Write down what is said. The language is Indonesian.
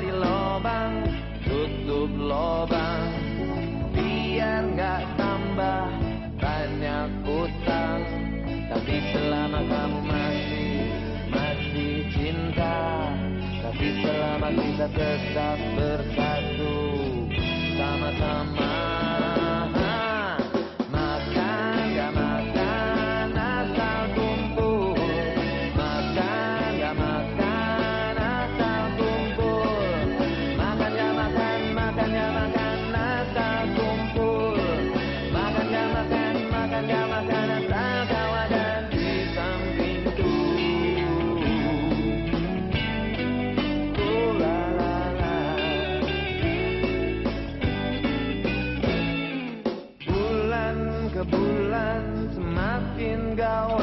Gali-gali lobang Tutup lobang. Biar nggak tambah banyak utang. Tapi selama kamu masih Masih cinta Tapi selama kita tetap bersatu Sama-sama 高